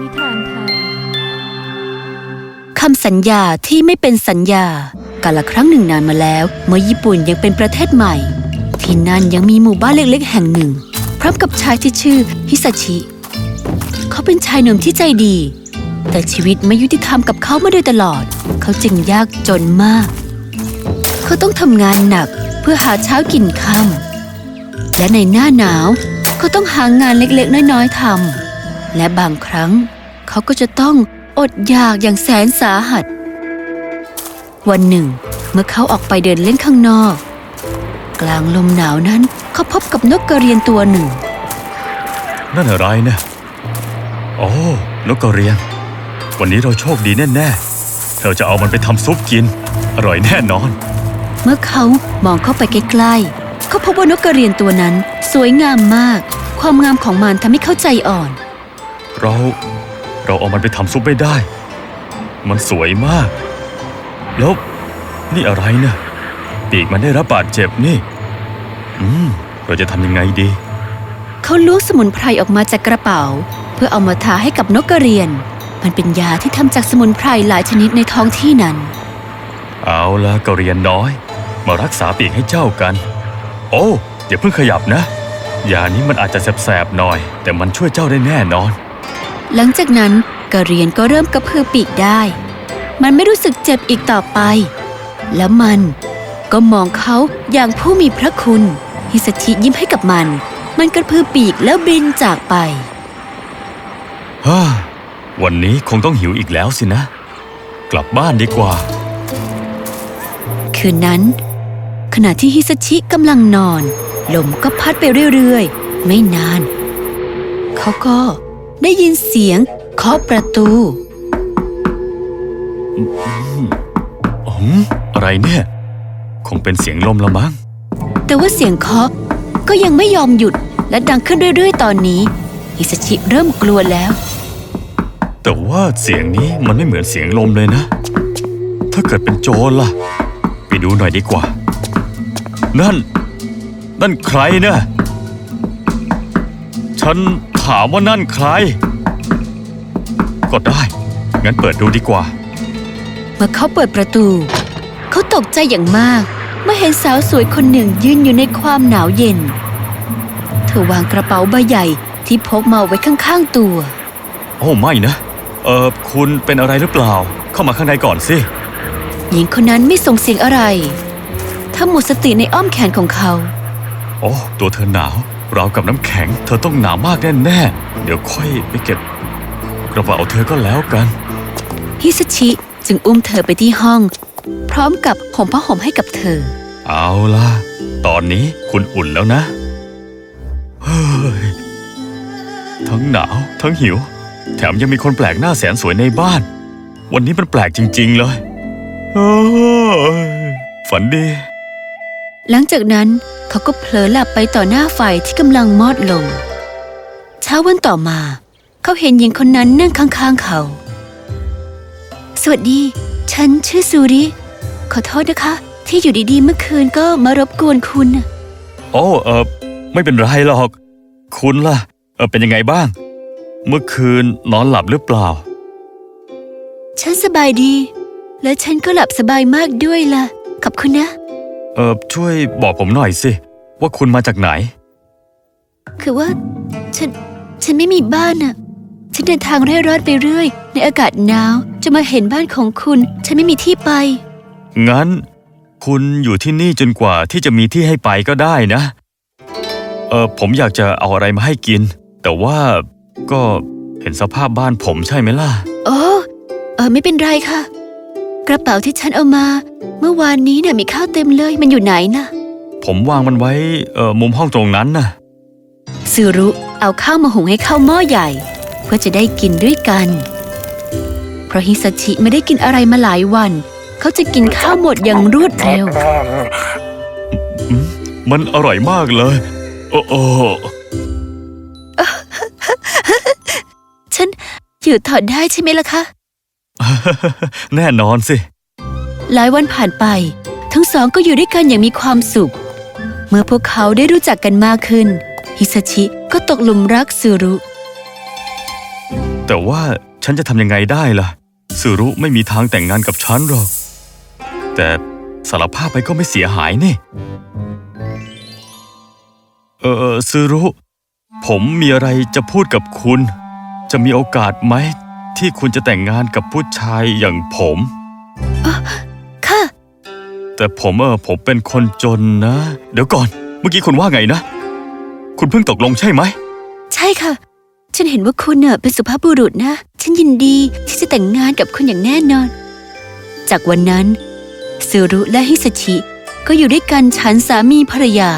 นิทานไทยคำสัญญาที่ไม่เป็นสัญญากาลครั้งหนึ่งนานมาแล้ว เมื่อญี่ปุ่นยังเป็นประเทศใหม่ ที่นั่นยังมีหมู่บ้านเล็กๆ แห่งหนึ่ง พร้อมกับชายที่ชื่อฮิซาชิ เขาเป็นชายหนุ่มที่ใจดี แต่ชีวิตไม่ยุติธรรมกับเขามาโดยตลอด เขาจึงยากจนมาก เขาต้องทำงานหนักเพื่อหาเช้ากินค่ำและในหน้าหนาว เขาต้องหางานเล็กๆ น้อยๆทำและบางครั้ง เขาก็จะต้องอดอยากอย่างแสนสาหัส วันหนึ่ง เมื่อเขาออกไปเดินเล่นข้างนอก กลางลมหนาวนั้นเขาพบกับนกกระเรียนตัวหนึ่ง นั่นอะไรนะโอ้นกกระเรียน วันนี้เราโชคดีแน่ๆเราจะเอามันไปทำซุปกิน อร่อยแน่นอน เมื่อเขามองเข้าไปใกล้ๆ เขาพบว่านกกระเรียนตัวนั้นสวยงามมาก ความงามของมันทำให้เขาใจอ่อน เราเราเอามันไปทำซุปไม่ได้ มันสวยมาก แล้วนี่อะไรนะปีกมันได้รับบาดเจ็บนี่ อืม เราจะทำยังไงดี เขาล้วงสมุนไพรออกมาจากกระเป๋า เพื่อเอามาทาให้กับนกกระเรียน มันเป็นยาที่ทำจากสมุนไพรหลายชนิดในท้องที่นั้น เอาละกระเรียนน้อย มารักษาปีกให้เจ้ากัน โอ้อย่าเพิ่งขยับนะ ยานี้มันอาจจะแสบๆหน่อย แต่มันช่วยเจ้าได้แน่นอน หลังจากนั้นกระเรียนก็เริ่มกระพือปีกได้ มันไม่รู้สึกเจ็บอีกต่อไป แล้วมันก็มองเขาอย่างผู้มีพระคุณ ฮิสชิยิ้มให้กับมัน มันกระพือปีกแล้วบินจากไป ฮ่าวันนี้คงต้องหิวอีกแล้วสินะ กลับบ้านดีกว่า คืนนั้น ขณะที่ฮิสชิกำลังนอน ลมก็พัดไปเรื่อยๆ ไม่นาน เขาก็ได้ยินเสียงเคาะประตูอืมอะไรเนี่ย คงเป็นเสียงลมละมั้ง แต่ว่าเสียงเคาะก็ยังไม่ยอมหยุดและดังขึ้นเรื่อยๆ ตอนนี้ ฮิสชิเริ่มกลัวแล้ว แต่ว่าเสียงนี้มันไม่เหมือนเสียงลมเลยนะ ถ้าเกิดเป็นโจรล่ะ ไปดูหน่อยดีกว่า นั่น นั่นใครเนะ ฉันถามว่านั่นใคร ก็ได้ งั้นเปิดดูดีกว่า เมื่อเขาเปิดประตู เขาตกใจอย่างมากเมื่อเห็นสาวสวยคนหนึ่งยืนอยู่ในความหนาวเย็น เธอวางกระเป๋าใบใหญ่ที่พกมาไว้ข้างๆตัว โอ้ไม่นะ เออคุณเป็นอะไรหรือเปล่า เข้ามาข้างในก่อนสิ หญิงคนนั้นไม่ส่งเสียงอะไร เธอหมดสติในอ้อมแขนของเขา โอ้ตัวเธอหนาวราวกับน้ำแข็ง เธอต้องหนาวมากแน่ๆเดี๋ยวค่อยไปเก็บ กระเป๋าเธอก็แล้วกันฮิสชิจึงอุ้มเธอไปที่ห้อง พร้อมกับห่มผ้าห่มให้กับเธอ เอาล่ะ ตอนนี้คุณอุ่นแล้วนะเฮ้ยทั้งหนาว ทั้งหิว แถมยังมีคนแปลกหน้าแสนสวยในบ้าน วันนี้มันแปลกจริง ๆ เลยเฮ้ยฝันดี หลังจากนั้นเขาก็เผลอหลับไปต่อหน้าไฟที่กำลังมอดลง เช้าวันต่อมา เขาเห็นหญิงคนนั้นนั่งข้างๆเขา สวัสดี ฉันชื่อซูริ ขอโทษนะคะ ที่อยู่ดีๆ เมื่อคืนก็มารบกวนคุณน่ะโอ้เออไม่เป็นไรหรอก คุณล่ะ เออเป็นยังไงบ้าง เมื่อคืนนอนหลับหรือเปล่า ฉันสบายดี และฉันก็หลับสบายมากด้วยล่ะ ขอบคุณนะ เออช่วยบอกผมหน่อยสิ ว่าคุณมาจากไหน คือว่า ฉัน ฉันไม่มีบ้านน่ะฉันเดินทางเร่ร่อนไปเรื่อย ในอากาศหนาวจะมาเห็นบ้านของคุณ ฉันไม่มีที่ไป งั้น คุณอยู่ที่นี่จนกว่าที่จะมีที่ให้ไปก็ได้นะ เออผมอยากจะเอาอะไรมาให้กิน แต่ว่าก็เห็นสภาพบ้านผมใช่ไหมล่ะ โอ้เออไม่เป็นไรค่ะ กระเป๋าที่ฉันเอามา เมื่อวานนี้เนี่ยมีข้าวเต็มเลยมันอยู่ไหนน่ะ ผมวางมันไว้เออมุมห้องตรงนั้นน่ะซูรุเอาข้าวมาหุงให้ข้าวหม้อใหญ่ เพื่อจะได้กินด้วยกัน เพราะฮิซาชิไม่ได้กินอะไรมาหลายวัน เขาจะกินข้าวหมดอย่างรวดเร็ว มันอร่อยมากเลย โอ้โอฉันอยู่ถอดได้ใช่ไหมล่ะคะ แน่นอนสิ หลายวันผ่านไป ทั้งสองก็อยู่ด้วยกันอย่างมีความสุข เมื่อพวกเขาได้รู้จักกันมากขึ้น ฮิซาชิก็ตกหลุมรักซูรุ แต่ว่าฉันจะทำยังไงได้ล่ะสุรุไม่มีทางแต่งงานกับฉันหรอก แต่สารภาพไปก็ไม่เสียหายนี่ เออเออสุรุ ผมมีอะไรจะพูดกับคุณ จะมีโอกาสไหม ที่คุณจะแต่งงานกับผู้ชายอย่างผมค่ะ แต่ผมเออผมเป็นคนจนนะ เดี๋ยวก่อน เมื่อกี้คุณว่าไงนะ คุณเพิ่งตกลงใช่ไหม ใช่ค่ะ ฉันเห็นว่าคุณเน่ะเป็นสุภาพบุรุษนะ ฉันยินดีที่จะแต่งงานกับคุณอย่างแน่นอน จากวันนั้นซูรุและฮิสชิก็อยู่ด้วยกันฉันสามีภรรยา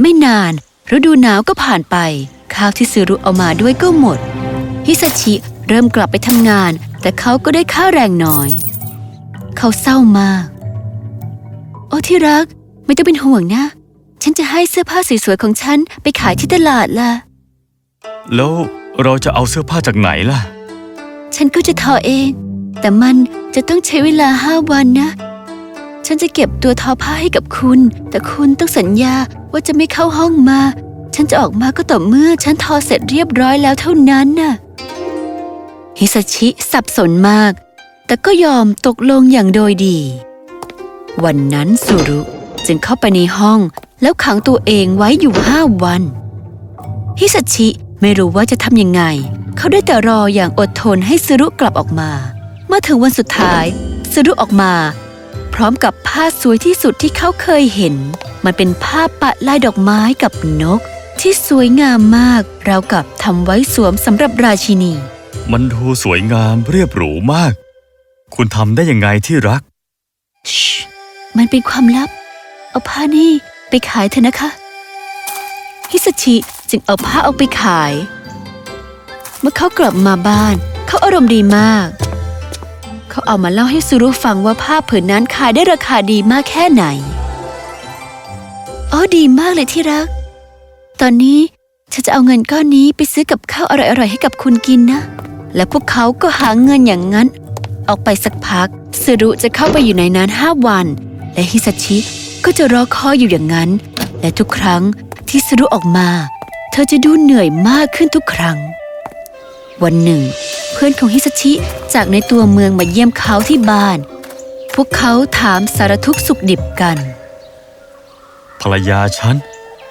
ไม่นานฤดูหนาวก็ผ่านไป ข้าวที่ซูรุเอามาด้วยก็หมด ฮิสชิเริ่มกลับไปทำงาน แต่เขาก็ได้ค่าแรงน้อย เขาเศร้ามาก โอ้ที่รัก ไม่ต้องเป็นห่วงนะ ฉันจะให้เสื้อผ้าสวยๆของฉันไปขายที่ตลาดล่ะ แล้วเราจะเอาเสื้อผ้าจากไหนล่ะ ฉันก็จะทอเอง แต่มันจะต้องใช้เวลาห้าวันนะ ฉันจะเก็บตัวทอผ้าให้กับคุณ แต่คุณต้องสัญญาว่าจะไม่เข้าห้องมา ฉันจะออกมาก็ต่อเมื่อฉันทอเสร็จเรียบร้อยแล้วเท่านั้นน่ะ ฮิซาชิสับสนมาก แต่ก็ยอมตกลงอย่างโดยดี วันนั้นสุรุจึงเข้าไปในห้องแล้วขังตัวเองไว้อยู่ห้าวัน ฮิซาชิไม่รู้ว่าจะทำยังไง เขาได้แต่รออย่างอดทนให้ซึรุกลับออกมา เมื่อถึงวันสุดท้ายซึรุออกมา พร้อมกับผ้าสวยที่สุดที่เขาเคยเห็น มันเป็นผ้าปะลายดอกไม้กับนก ที่สวยงามมาก ราวกับทำไว้สวมสำหรับราชินี มันดูสวยงามเรียบหรูมาก คุณทำได้ยังไงที่รักชมันเป็นความลับ เอาผ้านี่ไปขายเถอะนะคะ ฮิสชิจึงเอาผ้าออกไปขาย เมื่อเขากลับมาบ้าน เขาอารมณ์ดีมาก เขาเอามาเล่าให้ซูรุฟังว่าผ้าผืนนั้นขายได้ราคาดีมากแค่ไหน อ๋อดีมากเลยที่รัก ตอนนี้ฉันจะเอาเงินก้อนนี้ไปซื้อกับข้าวอร่อยๆให้กับคุณกินนะ และพวกเขาก็หาเงินอย่างนั้น ออกไปสักพักซูรุจะเข้าไปอยู่ในนั้นห้าวัน และฮิซาชิก็จะรอคอยอยู่อย่างนั้น และทุกครั้งที่ซูรุออกมา เธอจะดูเหนื่อยมากขึ้นทุกครั้ง วันหนึ่ง เพื่อนของฮิซาชิจากในตัวเมืองมาเยี่ยมเขาที่บ้าน พวกเขาถามสารทุกสุขดิบกัน ภรรยาฉัน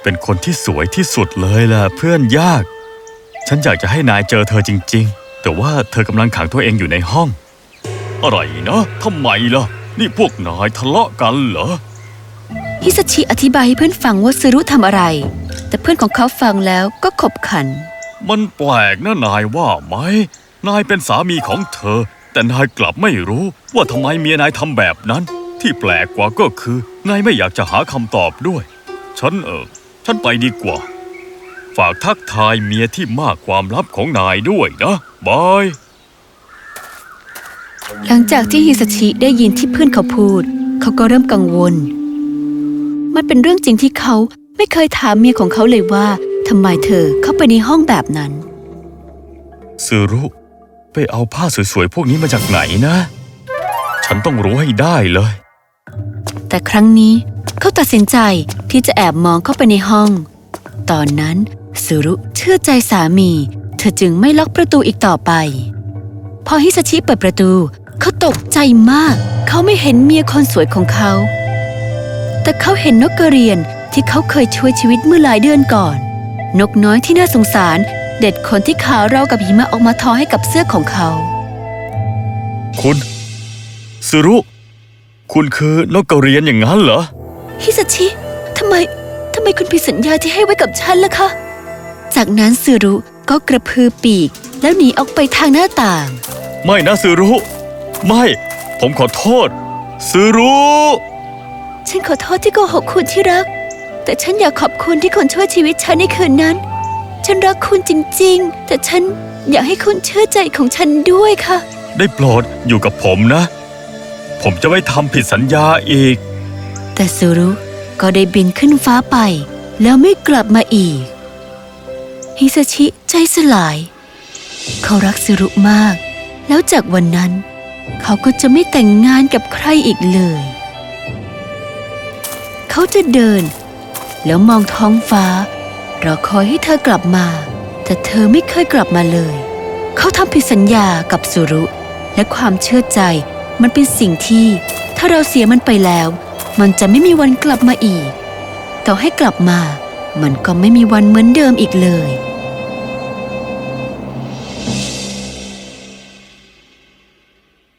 เป็นคนที่สวยที่สุดเลยล่ะเพื่อนยาก ฉันอยากจะให้นายเจอเธอจริง ๆ แต่ว่าเธอกำลังขังตัวเองอยู่ในห้อง อะไรนะทำไมล่ะ นี่พวกนายทะเลาะกันเหรอ ฮิซาชิอธิบายให้เพื่อนฟังว่าซูรุทำอะไร แต่เพื่อนของเขาฟังแล้วก็ขบขัน มันแปลกนะนายว่าไหม นายเป็นสามีของเธอ แต่นายกลับไม่รู้ว่าทำไมเมียนายทำแบบนั้น ที่แปลกกว่าก็คือนายไม่อยากจะหาคำตอบด้วย ฉันเออฉันไปดีกว่า ฝากทักทายเมียที่มากความลับของนายด้วยนะบายหลังจากที่ฮิซาชิได้ยินที่เพื่อนเขาพูด เขาก็เริ่มกังวล มันเป็นเรื่องจริงที่เขาไม่เคยถามเมียของเขาเลยว่าทำไมเธอเข้าไปในห้องแบบนั้นซูรุไปเอาผ้าสวยๆ พวกนี้มาจากไหนนะ ฉันต้องรู้ให้ได้เลย แต่ครั้งนี้เขาตัดสินใจที่จะแอบมองเข้าไปในห้อง ตอนนั้น ซูรุเชื่อใจสามี เธอจึงไม่ล็อกประตูอีกต่อไป พอฮิซาชิเปิดประตูเขาตกใจมาก เขาไม่เห็นเมียคนสวยของเขา แต่เขาเห็นนกกระเรียนที่เขาเคยช่วยชีวิตเมื่อหลายเดือนก่อน นกน้อยที่น่าสงสาร เด็ดขนที่ขาวเราวกับหิมะออกมาทอให้กับเสื้อของเขา คุณซูรุ คุณคือนกกระเรียนอย่างนั้นเหรอ ฮิซาชิทำไมทำไมคุณผิดสัญญาที่ให้ไว้กับฉันล่ะคะ จากนั้นซูรุก็กระพือปีก แล้วหนีออกไปทางหน้าต่าง ไม่นะซูรุ ไม่ ผมขอโทษซูรุ ฉันขอโทษที่โกหกคุณที่รัก แต่ฉันอยากขอบคุณที่คุณช่วยชีวิตฉันในคืนนั้น ฉันรักคุณจริง ๆ แต่ฉันอยากให้คุณเชื่อใจของฉันด้วยค่ะ ได้โปรดอยู่กับผมนะ ผมจะไม่ทำผิดสัญญาอีก แต่ซูรุก็ได้บินขึ้นฟ้าไป แล้วไม่กลับมาอีก ฮิซาชิใจสลาย เขารักซูรุมาก แล้วจากวันนั้น เขาก็จะไม่แต่งงานกับใครอีกเลย เขาจะเดิน แล้วมองท้องฟ้ารอคอยให้เธอกลับมา แต่เธอไม่เคยกลับมาเลย เขาทำผิดสัญญากับสุรุ และความเชื่อใจมันเป็นสิ่งที่ ถ้าเราเสียมันไปแล้ว มันจะไม่มีวันกลับมาอีก ต่อให้กลับมา มันก็ไม่มีวันเหมือนเดิมอีกเลย